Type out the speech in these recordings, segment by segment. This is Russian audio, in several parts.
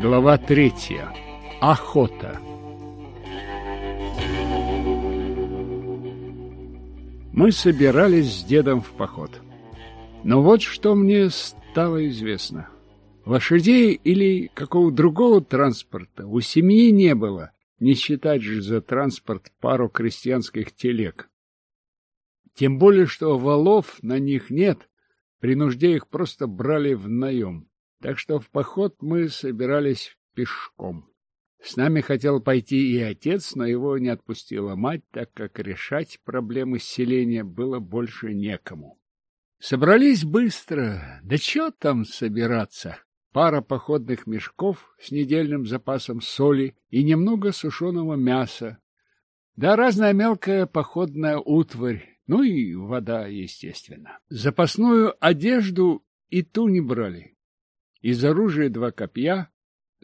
Глава третья. Охота. Мы собирались с дедом в поход. Но вот что мне стало известно. Лошадей или какого другого транспорта у семьи не было, не считать же за транспорт пару крестьянских телег. Тем более, что валов на них нет, при нужде их просто брали в наем. Так что в поход мы собирались пешком. С нами хотел пойти и отец, но его не отпустила мать, так как решать проблемы селения было больше некому. Собрались быстро, да чё там собираться? Пара походных мешков с недельным запасом соли и немного сушеного мяса, да разная мелкая походная утварь, ну и вода, естественно. Запасную одежду и ту не брали. Из оружия два копья,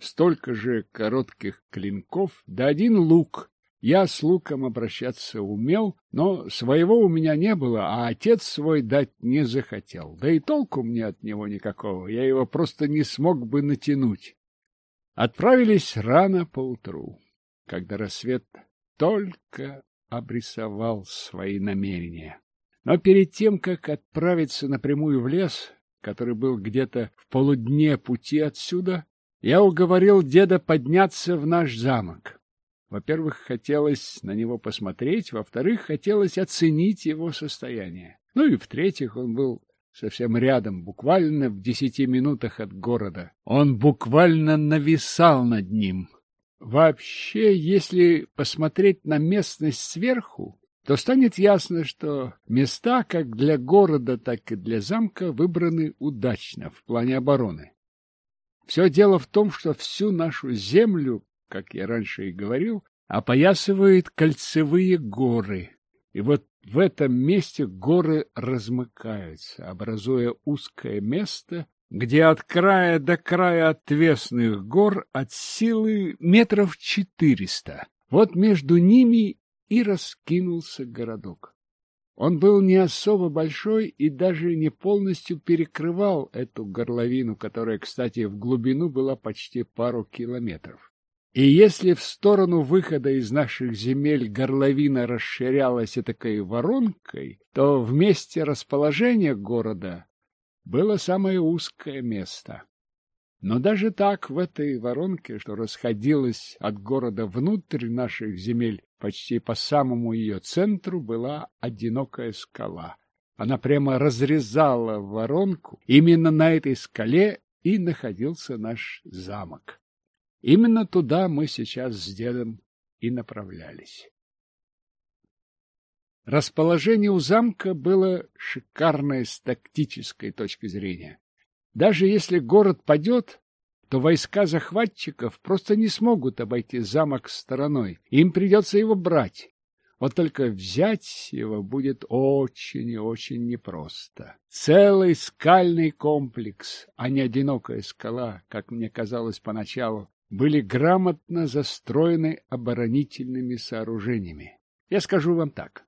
столько же коротких клинков, да один лук. Я с луком обращаться умел, но своего у меня не было, а отец свой дать не захотел. Да и толку мне от него никакого, я его просто не смог бы натянуть. Отправились рано поутру, когда рассвет только обрисовал свои намерения. Но перед тем, как отправиться напрямую в лес, который был где-то в полудне пути отсюда, я уговорил деда подняться в наш замок. Во-первых, хотелось на него посмотреть, во-вторых, хотелось оценить его состояние. Ну и в-третьих, он был совсем рядом, буквально в десяти минутах от города. Он буквально нависал над ним. Вообще, если посмотреть на местность сверху, то станет ясно, что места как для города, так и для замка выбраны удачно в плане обороны. Все дело в том, что всю нашу землю, как я раньше и говорил, опоясывают кольцевые горы. И вот в этом месте горы размыкаются, образуя узкое место, где от края до края отвесных гор от силы метров четыреста. Вот между ними и раскинулся городок. Он был не особо большой и даже не полностью перекрывал эту горловину, которая, кстати, в глубину была почти пару километров. И если в сторону выхода из наших земель горловина расширялась такой воронкой, то в месте расположения города было самое узкое место. Но даже так в этой воронке, что расходилась от города внутрь наших земель, почти по самому ее центру была одинокая скала. Она прямо разрезала воронку. Именно на этой скале и находился наш замок. Именно туда мы сейчас с дедом и направлялись. Расположение у замка было шикарное с тактической точки зрения. Даже если город падет, то войска захватчиков просто не смогут обойти замок стороной. Им придется его брать. Вот только взять его будет очень и очень непросто. Целый скальный комплекс, а не одинокая скала, как мне казалось поначалу, были грамотно застроены оборонительными сооружениями. Я скажу вам так.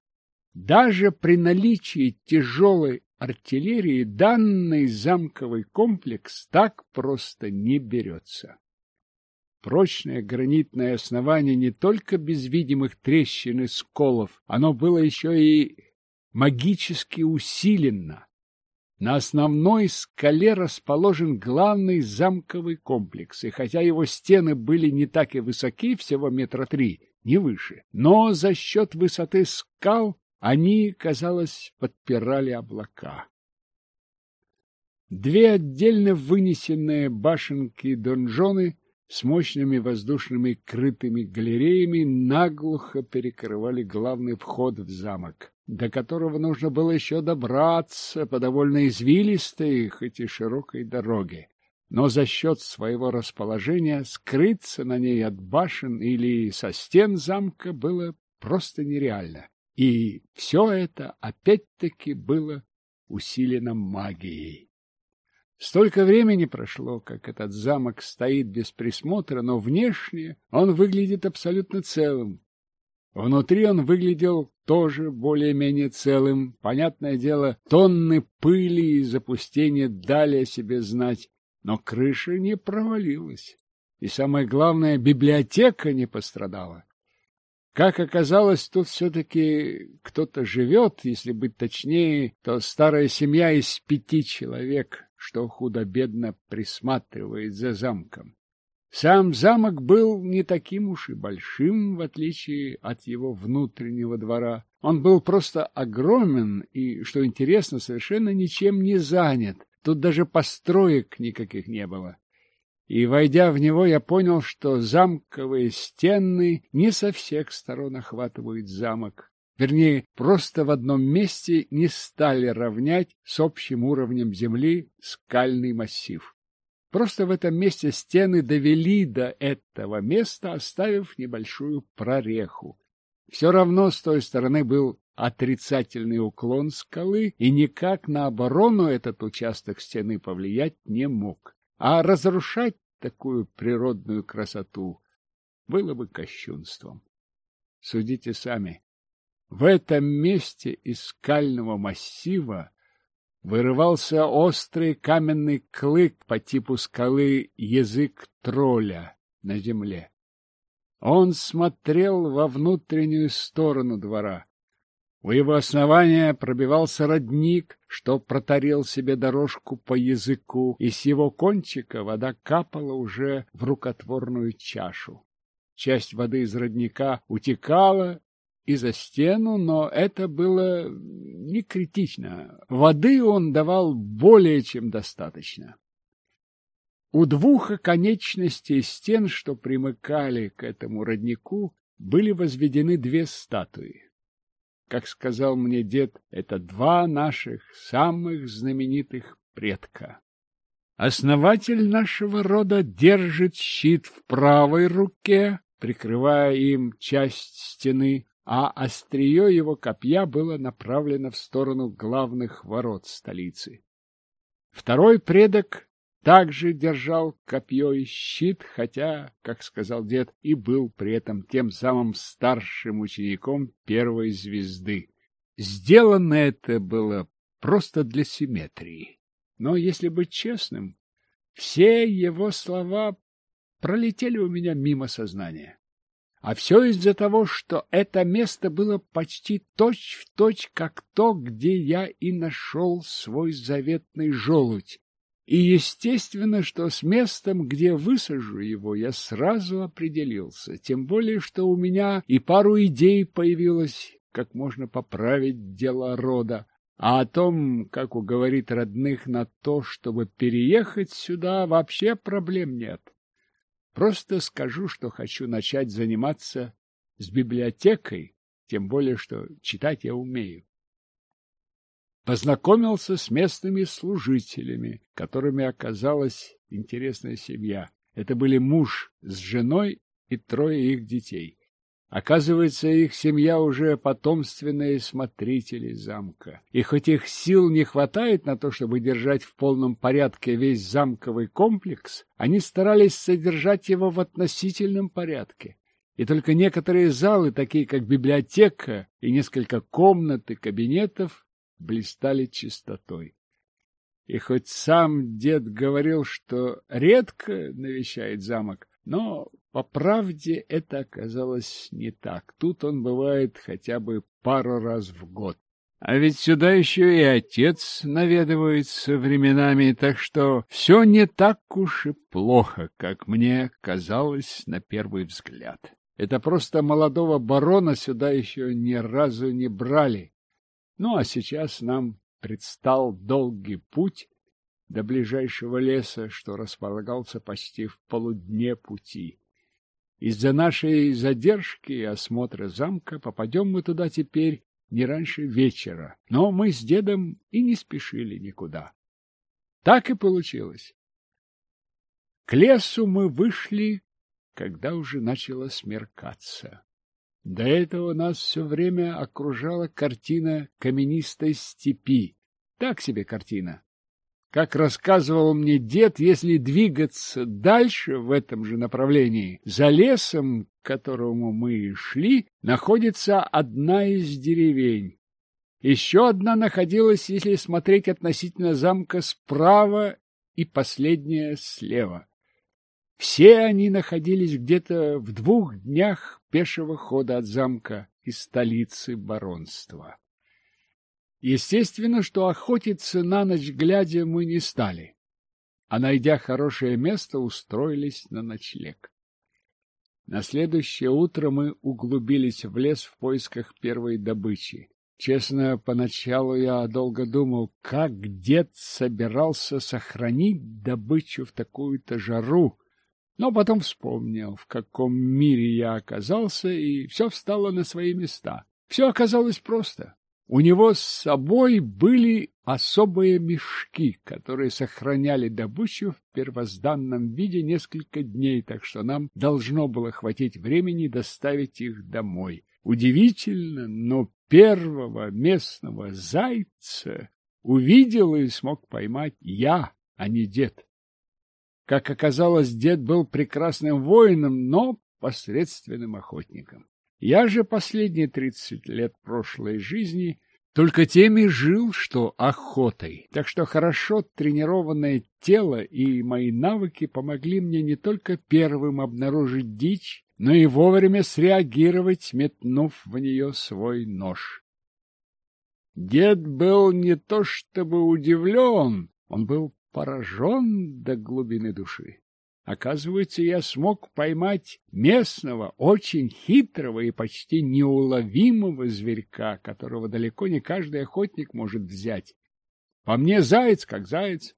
Даже при наличии тяжелой артиллерии данный замковый комплекс так просто не берется. Прочное гранитное основание не только без видимых трещин и сколов, оно было еще и магически усилено. На основной скале расположен главный замковый комплекс, и хотя его стены были не так и высоки, всего метра три, не выше, но за счет высоты скал они, казалось, подпирали облака. Две отдельно вынесенные башенки-донжоны с мощными воздушными крытыми галереями наглухо перекрывали главный вход в замок, до которого нужно было еще добраться по довольно извилистой, хоть и широкой дороге. Но за счет своего расположения скрыться на ней от башен или со стен замка было просто нереально. И все это опять-таки было усилено магией. Столько времени прошло, как этот замок стоит без присмотра, но внешне он выглядит абсолютно целым. Внутри он выглядел тоже более-менее целым. Понятное дело, тонны пыли и запустения дали о себе знать, но крыша не провалилась. И самое главное, библиотека не пострадала. Как оказалось, тут все-таки кто-то живет, если быть точнее, то старая семья из пяти человек, что худо-бедно присматривает за замком. Сам замок был не таким уж и большим, в отличие от его внутреннего двора. Он был просто огромен и, что интересно, совершенно ничем не занят. Тут даже построек никаких не было. И, войдя в него, я понял, что замковые стены не со всех сторон охватывают замок. Вернее, просто в одном месте не стали равнять с общим уровнем земли скальный массив. Просто в этом месте стены довели до этого места, оставив небольшую прореху. Все равно с той стороны был отрицательный уклон скалы, и никак на оборону этот участок стены повлиять не мог. А разрушать такую природную красоту было бы кощунством. Судите сами. В этом месте из скального массива вырывался острый каменный клык по типу скалы язык тролля на земле. Он смотрел во внутреннюю сторону двора. У его основания пробивался родник, что протарил себе дорожку по языку, и с его кончика вода капала уже в рукотворную чашу. Часть воды из родника утекала и за стену, но это было не критично. Воды он давал более чем достаточно. У двух оконечностей стен, что примыкали к этому роднику, были возведены две статуи. Как сказал мне дед, это два наших самых знаменитых предка. Основатель нашего рода держит щит в правой руке, прикрывая им часть стены, а острие его копья было направлено в сторону главных ворот столицы. Второй предок также держал копье и щит, хотя, как сказал дед, и был при этом тем самым старшим учеником первой звезды. Сделано это было просто для симметрии. Но, если быть честным, все его слова пролетели у меня мимо сознания. А все из-за того, что это место было почти точь-в-точь, точь, как то, где я и нашел свой заветный желудь. И естественно, что с местом, где высажу его, я сразу определился, тем более, что у меня и пару идей появилось, как можно поправить дело рода. А о том, как уговорить родных на то, чтобы переехать сюда, вообще проблем нет. Просто скажу, что хочу начать заниматься с библиотекой, тем более, что читать я умею познакомился с местными служителями, которыми оказалась интересная семья. Это были муж с женой и трое их детей. Оказывается, их семья уже потомственные смотрители замка. И хоть их сил не хватает на то, чтобы держать в полном порядке весь замковый комплекс, они старались содержать его в относительном порядке. И только некоторые залы, такие как библиотека и несколько комнат и кабинетов, блистали чистотой. И хоть сам дед говорил, что редко навещает замок, но, по правде, это оказалось не так. Тут он бывает хотя бы пару раз в год. А ведь сюда еще и отец наведывается временами, так что все не так уж и плохо, как мне казалось на первый взгляд. Это просто молодого барона сюда еще ни разу не брали, ну, а сейчас нам предстал долгий путь до ближайшего леса, что располагался почти в полудне пути. Из-за нашей задержки и осмотра замка попадем мы туда теперь не раньше вечера, но мы с дедом и не спешили никуда. Так и получилось. К лесу мы вышли, когда уже начало смеркаться. До этого нас все время окружала картина каменистой степи. Так себе картина. Как рассказывал мне дед, если двигаться дальше в этом же направлении, за лесом, к которому мы шли, находится одна из деревень. Еще одна находилась, если смотреть относительно замка справа и последняя слева. Все они находились где-то в двух днях пешего хода от замка и столицы баронства. Естественно, что охотиться на ночь глядя мы не стали, а, найдя хорошее место, устроились на ночлег. На следующее утро мы углубились в лес в поисках первой добычи. Честно, поначалу я долго думал, как дед собирался сохранить добычу в такую-то жару, но потом вспомнил, в каком мире я оказался, и все встало на свои места. Все оказалось просто. У него с собой были особые мешки, которые сохраняли добычу в первозданном виде несколько дней, так что нам должно было хватить времени доставить их домой. Удивительно, но первого местного зайца увидел и смог поймать я, а не дед. Как оказалось, дед был прекрасным воином, но посредственным охотником. Я же последние тридцать лет прошлой жизни только теми жил, что охотой. Так что хорошо тренированное тело и мои навыки помогли мне не только первым обнаружить дичь, но и вовремя среагировать, метнув в нее свой нож. Дед был не то чтобы удивлен, он был поражен до глубины души. Оказывается, я смог поймать местного, очень хитрого и почти неуловимого зверька, которого далеко не каждый охотник может взять. По мне заяц как заяц.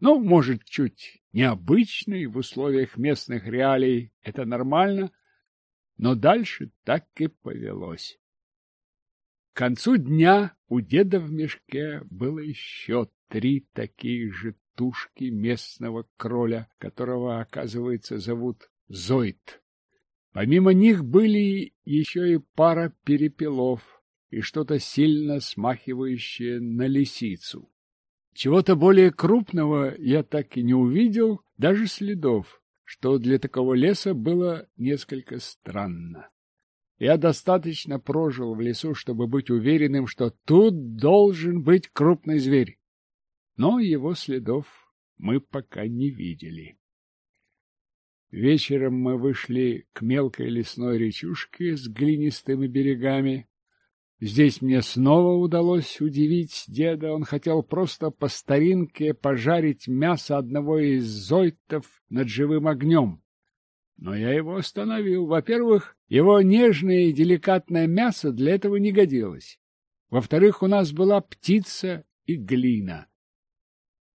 Ну, может, чуть необычный в условиях местных реалий, это нормально, но дальше так и повелось. К концу дня у деда в мешке было еще три таких же тушки местного кроля, которого, оказывается, зовут Зойд. Помимо них были еще и пара перепелов и что-то сильно смахивающее на лисицу. Чего-то более крупного я так и не увидел, даже следов, что для такого леса было несколько странно. Я достаточно прожил в лесу, чтобы быть уверенным, что тут должен быть крупный зверь но его следов мы пока не видели. Вечером мы вышли к мелкой лесной речушке с глинистыми берегами. Здесь мне снова удалось удивить деда. Он хотел просто по старинке пожарить мясо одного из зойтов над живым огнем. Но я его остановил. Во-первых, его нежное и деликатное мясо для этого не годилось. Во-вторых, у нас была птица и глина.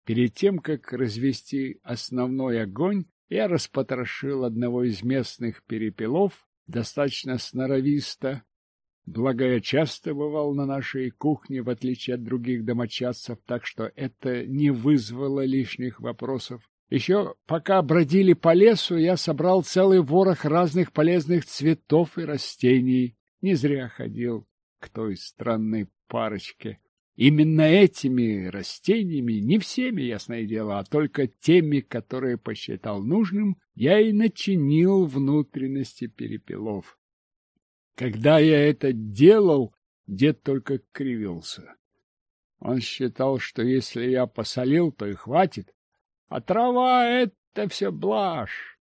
Перед тем, как развести основной огонь, я распотрошил одного из местных перепелов, достаточно сноровисто, благо я часто бывал на нашей кухне, в отличие от других домочадцев, так что это не вызвало лишних вопросов. Еще пока бродили по лесу, я собрал целый ворох разных полезных цветов и растений. Не зря ходил к той странной парочке. Именно этими растениями, не всеми, ясное дело, а только теми, которые посчитал нужным, я и начинил внутренности перепелов. Когда я это делал, дед только кривился. Он считал, что если я посолил, то и хватит, а трава — это все блажь.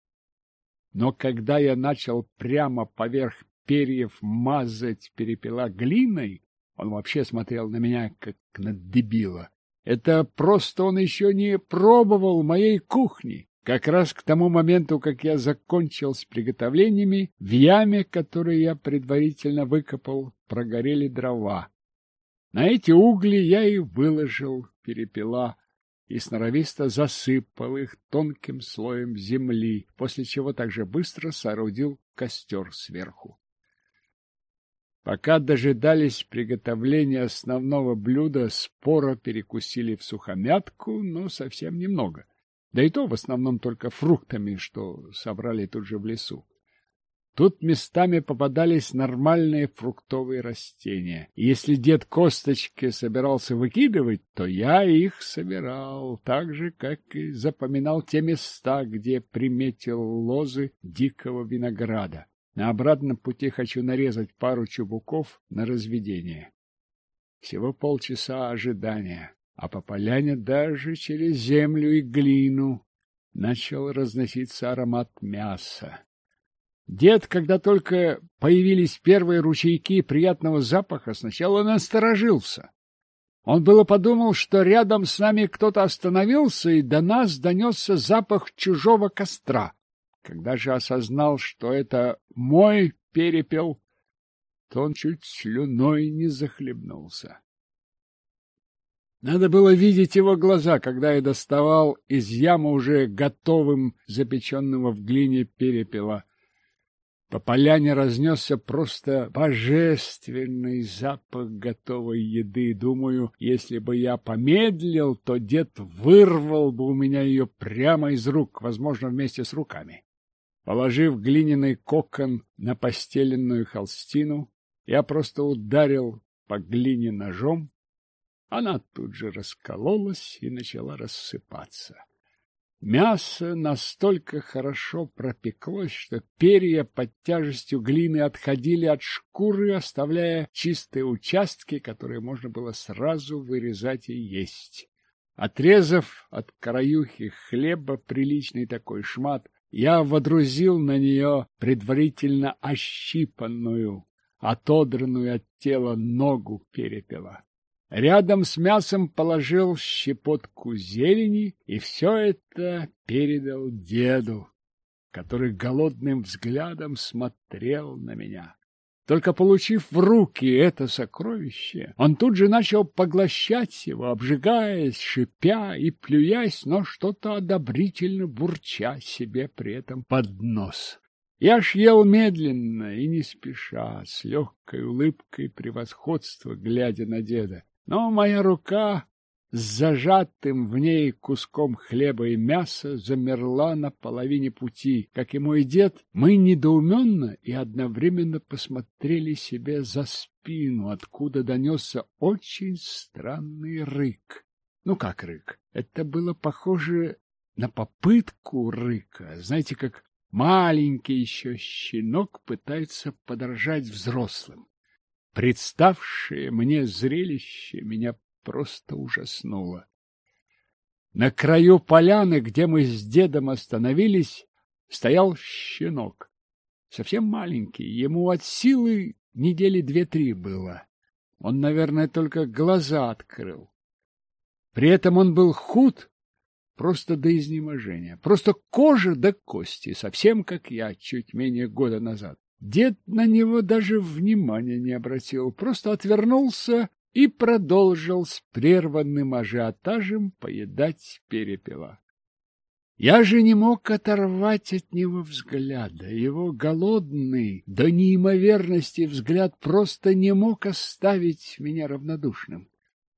Но когда я начал прямо поверх перьев мазать перепела глиной, он вообще смотрел на меня, как на дебила. Это просто он еще не пробовал моей кухни. Как раз к тому моменту, как я закончил с приготовлениями, в яме, которую я предварительно выкопал, прогорели дрова. На эти угли я и выложил перепела и сноровисто засыпал их тонким слоем земли, после чего также быстро соорудил костер сверху. Пока дожидались приготовления основного блюда, споро перекусили в сухомятку, но совсем немного. Да и то в основном только фруктами, что собрали тут же в лесу. Тут местами попадались нормальные фруктовые растения. И если дед косточки собирался выкидывать, то я их собирал, так же, как и запоминал те места, где приметил лозы дикого винограда. На обратном пути хочу нарезать пару чубуков на разведение. Всего полчаса ожидания, а по поляне даже через землю и глину начал разноситься аромат мяса. Дед, когда только появились первые ручейки приятного запаха, сначала насторожился. Он было подумал, что рядом с нами кто-то остановился, и до нас донесся запах чужого костра. Когда же осознал, что это мой перепел, то он чуть слюной не захлебнулся. Надо было видеть его глаза, когда я доставал из ямы уже готовым запеченного в глине перепела. По поляне разнесся просто божественный запах готовой еды. Думаю, если бы я помедлил, то дед вырвал бы у меня ее прямо из рук, возможно, вместе с руками. Положив глиняный кокон на постеленную холстину, я просто ударил по глине ножом. Она тут же раскололась и начала рассыпаться. Мясо настолько хорошо пропеклось, что перья под тяжестью глины отходили от шкуры, оставляя чистые участки, которые можно было сразу вырезать и есть. Отрезав от краюхи хлеба приличный такой шмат, я водрузил на нее предварительно ощипанную, отодранную от тела ногу перепела. Рядом с мясом положил щепотку зелени и все это передал деду, который голодным взглядом смотрел на меня. Только получив в руки это сокровище, он тут же начал поглощать его, обжигаясь, шипя и плюясь, но что-то одобрительно бурча себе при этом под нос. Я ж ел медленно и не спеша, с легкой улыбкой превосходства, глядя на деда. Но моя рука с зажатым в ней куском хлеба и мяса замерла на половине пути. Как и мой дед, мы недоуменно и одновременно посмотрели себе за спину, откуда донесся очень странный рык. Ну как рык? Это было похоже на попытку рыка. Знаете, как маленький еще щенок пытается подражать взрослым. Представшее мне зрелище меня просто ужаснуло. На краю поляны, где мы с дедом остановились, стоял щенок. Совсем маленький, ему от силы недели две-три было. Он, наверное, только глаза открыл. При этом он был худ просто до изнеможения, просто кожа до кости, совсем как я чуть менее года назад. Дед на него даже внимания не обратил, просто отвернулся и продолжил с прерванным ажиотажем поедать перепела. Я же не мог оторвать от него взгляда. Его голодный, до неимоверности взгляд просто не мог оставить меня равнодушным.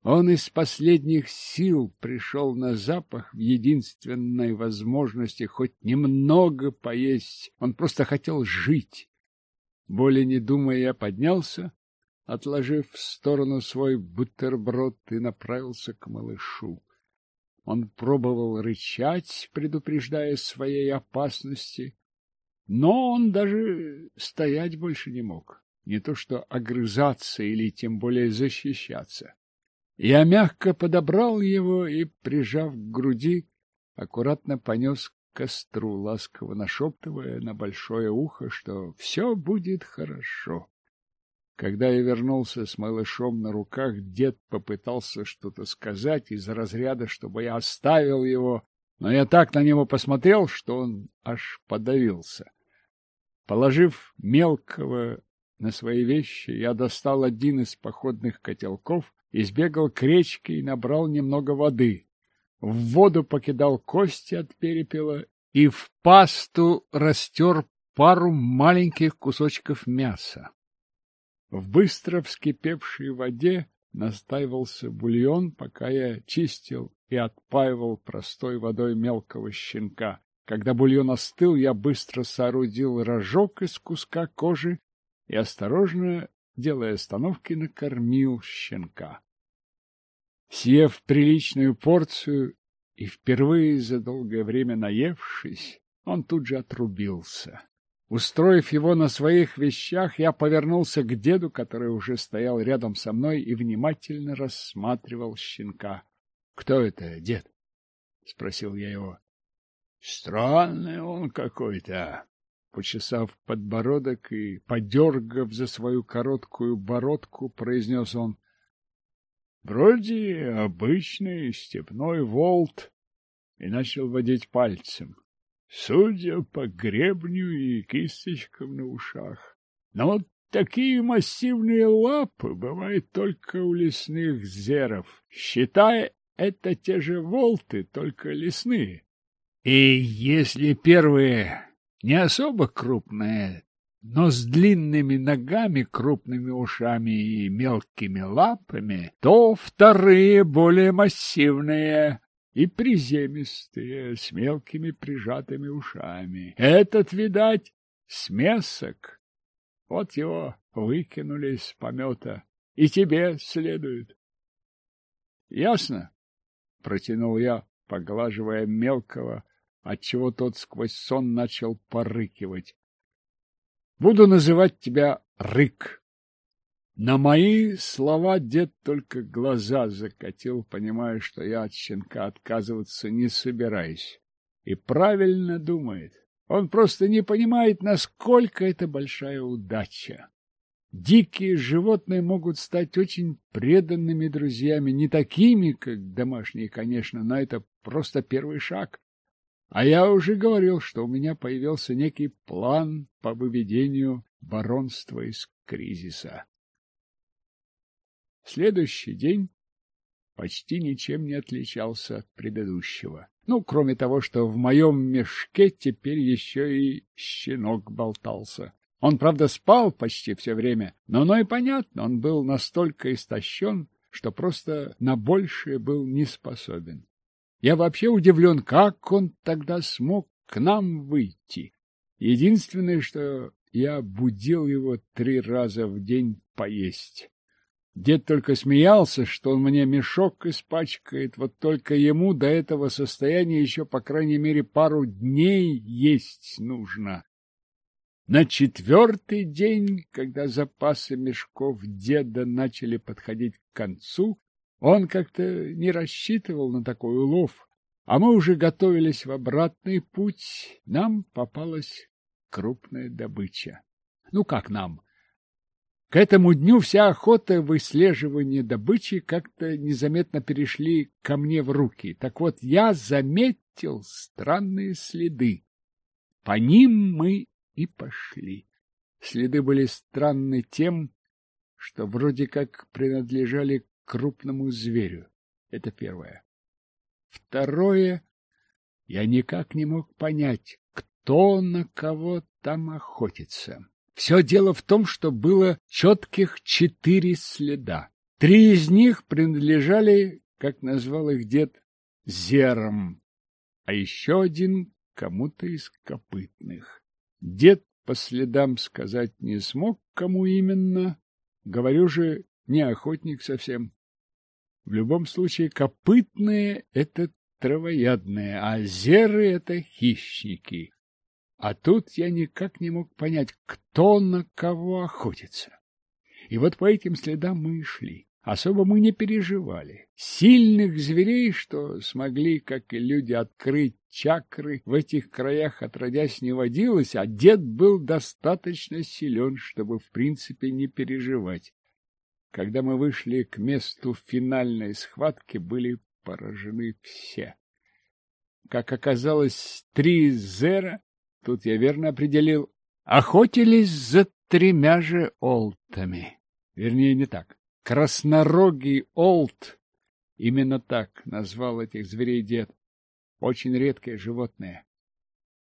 Он из последних сил пришел на запах в единственной возможности хоть немного поесть. Он просто хотел жить. Более не думая, я поднялся, отложив в сторону свой бутерброд и направился к малышу. Он пробовал рычать, предупреждая своей опасности, но он даже стоять больше не мог, не то что огрызаться или тем более защищаться. Я мягко подобрал его и, прижав к груди, аккуратно понес костру, ласково нашептывая на большое ухо, что все будет хорошо. Когда я вернулся с малышом на руках, дед попытался что-то сказать из разряда, чтобы я оставил его, но я так на него посмотрел, что он аж подавился. Положив мелкого на свои вещи, я достал один из походных котелков, избегал к речке и набрал немного воды в воду покидал кости от перепела и в пасту растер пару маленьких кусочков мяса. В быстро вскипевшей воде настаивался бульон, пока я чистил и отпаивал простой водой мелкого щенка. Когда бульон остыл, я быстро соорудил рожок из куска кожи и, осторожно, делая остановки, накормил щенка. Съев приличную порцию и впервые за долгое время наевшись, он тут же отрубился. Устроив его на своих вещах, я повернулся к деду, который уже стоял рядом со мной и внимательно рассматривал щенка. — Кто это, дед? — спросил я его. Странный он какой-то. Почесав подбородок и подергав за свою короткую бородку, произнес он. Вроде обычный степной волт. И начал водить пальцем. Судя по гребню и кисточкам на ушах. Но вот такие массивные лапы бывают только у лесных зеров. Считай, это те же волты, только лесные. И если первые не особо крупные, но с длинными ногами, крупными ушами и мелкими лапами, то вторые более массивные и приземистые, с мелкими прижатыми ушами. Этот, видать, смесок. Вот его выкинули из помета, и тебе следует. Ясно? — протянул я, поглаживая мелкого, отчего тот сквозь сон начал порыкивать. Буду называть тебя Рык. На мои слова дед только глаза закатил, понимая, что я от щенка отказываться не собираюсь. И правильно думает. Он просто не понимает, насколько это большая удача. Дикие животные могут стать очень преданными друзьями, не такими, как домашние, конечно, но это просто первый шаг. А я уже говорил, что у меня появился некий план по выведению баронства из кризиса. Следующий день почти ничем не отличался от предыдущего. Ну, кроме того, что в моем мешке теперь еще и щенок болтался. Он, правда, спал почти все время, но оно и понятно, он был настолько истощен, что просто на большее был не способен. Я вообще удивлен, как он тогда смог к нам выйти. Единственное, что я будил его три раза в день поесть. Дед только смеялся, что он мне мешок испачкает, вот только ему до этого состояния еще, по крайней мере, пару дней есть нужно. На четвертый день, когда запасы мешков деда начали подходить к концу, он как-то не рассчитывал на такой улов, а мы уже готовились в обратный путь. Нам попалась крупная добыча. Ну, как нам? К этому дню вся охота выслеживание добычи как-то незаметно перешли ко мне в руки. Так вот, я заметил странные следы. По ним мы и пошли. Следы были странны тем, что вроде как принадлежали крупному зверю. Это первое. Второе, я никак не мог понять, кто на кого там охотится. Все дело в том, что было четких четыре следа. Три из них принадлежали, как назвал их дед, зером, а еще один кому-то из копытных. Дед по следам сказать не смог, кому именно. Говорю же, не охотник совсем. В любом случае, копытные — это травоядные, а зеры — это хищники. А тут я никак не мог понять, кто на кого охотится. И вот по этим следам мы и шли. Особо мы не переживали. Сильных зверей, что смогли, как и люди, открыть чакры, в этих краях отродясь не водилось, а дед был достаточно силен, чтобы в принципе не переживать. Когда мы вышли к месту финальной схватки, были поражены все. Как оказалось, три зера, тут я верно определил, охотились за тремя же олтами. Вернее, не так. Краснорогий олт, именно так назвал этих зверей дед, очень редкое животное.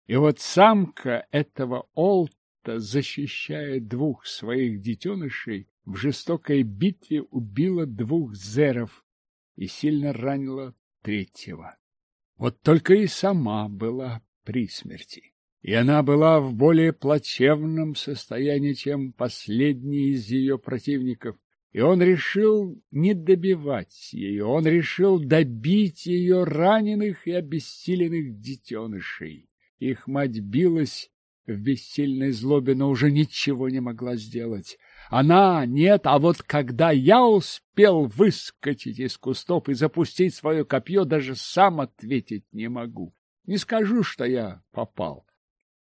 И вот самка этого олта, защищая двух своих детенышей, в жестокой битве убила двух зеров и сильно ранила третьего. Вот только и сама была при смерти. И она была в более плачевном состоянии, чем последний из ее противников. И он решил не добивать ее, он решил добить ее раненых и обессиленных детенышей. Их мать билась в бессильной злобе, но уже ничего не могла сделать. Она нет, а вот когда я успел выскочить из кустов и запустить свое копье, даже сам ответить не могу. Не скажу, что я попал.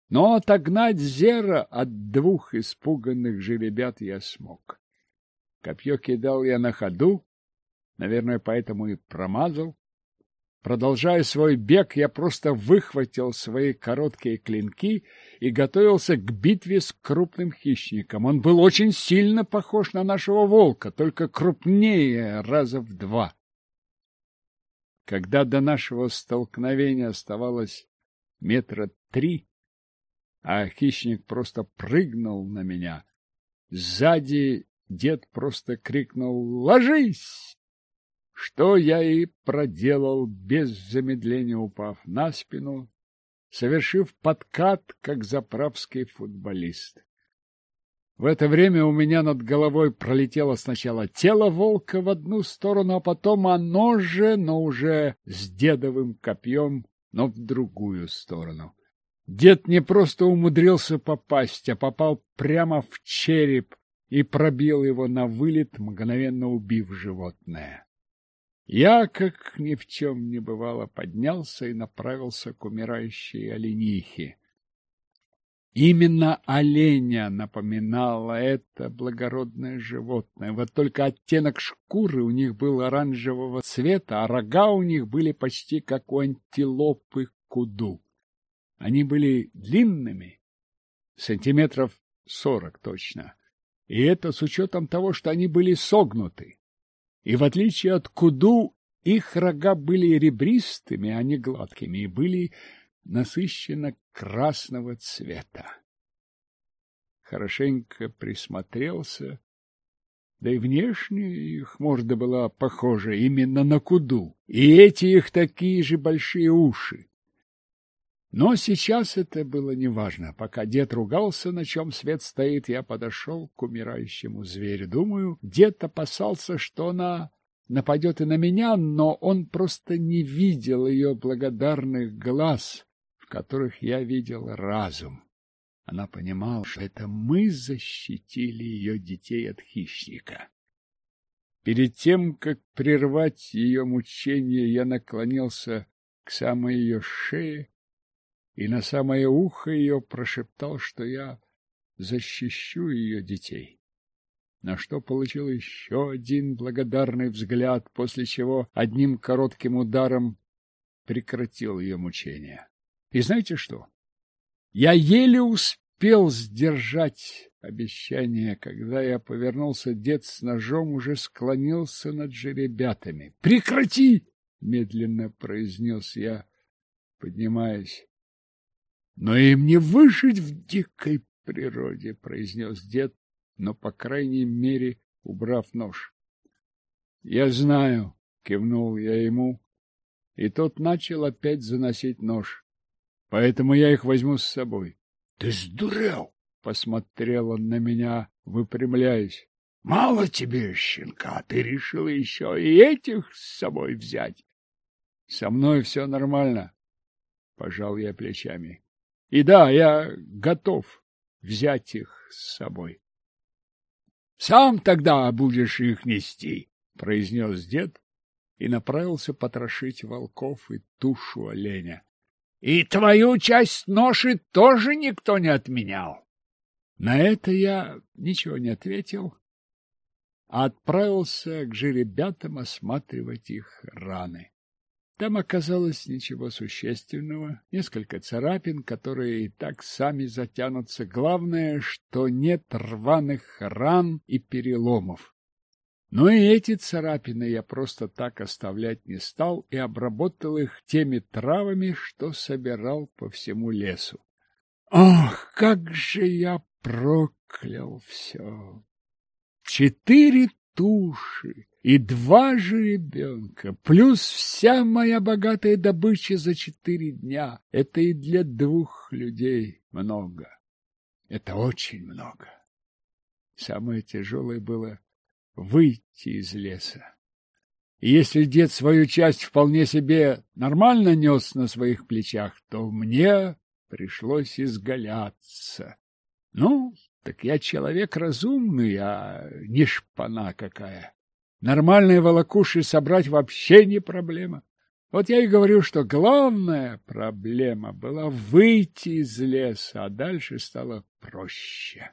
Но отогнать зера от двух испуганных жеребят я смог. Копье кидал я на ходу, наверное, поэтому и промазал. Продолжая свой бег, я просто выхватил свои короткие клинки и готовился к битве с крупным хищником. Он был очень сильно похож на нашего волка, только крупнее раза в два. Когда до нашего столкновения оставалось метра три, а хищник просто прыгнул на меня, сзади дед просто крикнул «Ложись!» что я и проделал, без замедления упав на спину, совершив подкат, как заправский футболист. В это время у меня над головой пролетело сначала тело волка в одну сторону, а потом оно же, но уже с дедовым копьем, но в другую сторону. Дед не просто умудрился попасть, а попал прямо в череп и пробил его на вылет, мгновенно убив животное. Я, как ни в чем не бывало, поднялся и направился к умирающей оленихе. Именно оленя напоминало это благородное животное. Вот только оттенок шкуры у них был оранжевого цвета, а рога у них были почти как у антилопы куду. Они были длинными, сантиметров сорок точно, и это с учетом того, что они были согнуты и в отличие от куду их рога были ребристыми, а не гладкими, и были насыщенно красного цвета. Хорошенько присмотрелся, да и внешне их морда была похожа именно на куду, и эти их такие же большие уши. Но сейчас это было неважно. Пока дед ругался, на чем свет стоит, я подошел к умирающему зверю. Думаю, дед опасался, что она нападет и на меня, но он просто не видел ее благодарных глаз, в которых я видел разум. Она понимала, что это мы защитили ее детей от хищника. Перед тем, как прервать ее мучение, я наклонился к самой ее шее и на самое ухо ее прошептал, что я защищу ее детей. На что получил еще один благодарный взгляд, после чего одним коротким ударом прекратил ее мучения. И знаете что? Я еле успел сдержать обещание, когда я повернулся, дед с ножом уже склонился над жеребятами. «Прекрати!» — медленно произнес я, поднимаясь. Но им не выжить в дикой природе, произнес дед, но, по крайней мере, убрав нож. Я знаю, кивнул я ему, и тот начал опять заносить нож. Поэтому я их возьму с собой. Ты сдурел? Посмотрел он на меня, выпрямляясь. Мало тебе, щенка, ты решил еще и этих с собой взять. Со мной все нормально, пожал я плечами. И да, я готов взять их с собой. — Сам тогда будешь их нести, — произнес дед и направился потрошить волков и тушу оленя. — И твою часть ноши тоже никто не отменял. На это я ничего не ответил, а отправился к жеребятам осматривать их раны. Там оказалось ничего существенного, несколько царапин, которые и так сами затянутся. Главное, что нет рваных ран и переломов. Но и эти царапины я просто так оставлять не стал и обработал их теми травами, что собирал по всему лесу. Ох, как же я проклял все! Четыре туши! и два жеребенка, плюс вся моя богатая добыча за четыре дня. Это и для двух людей много. Это очень много. Самое тяжелое было выйти из леса. И если дед свою часть вполне себе нормально нес на своих плечах, то мне пришлось изгаляться. Ну, так я человек разумный, а не шпана какая. Нормальные волокуши собрать вообще не проблема. Вот я и говорю, что главная проблема была выйти из леса, а дальше стало проще.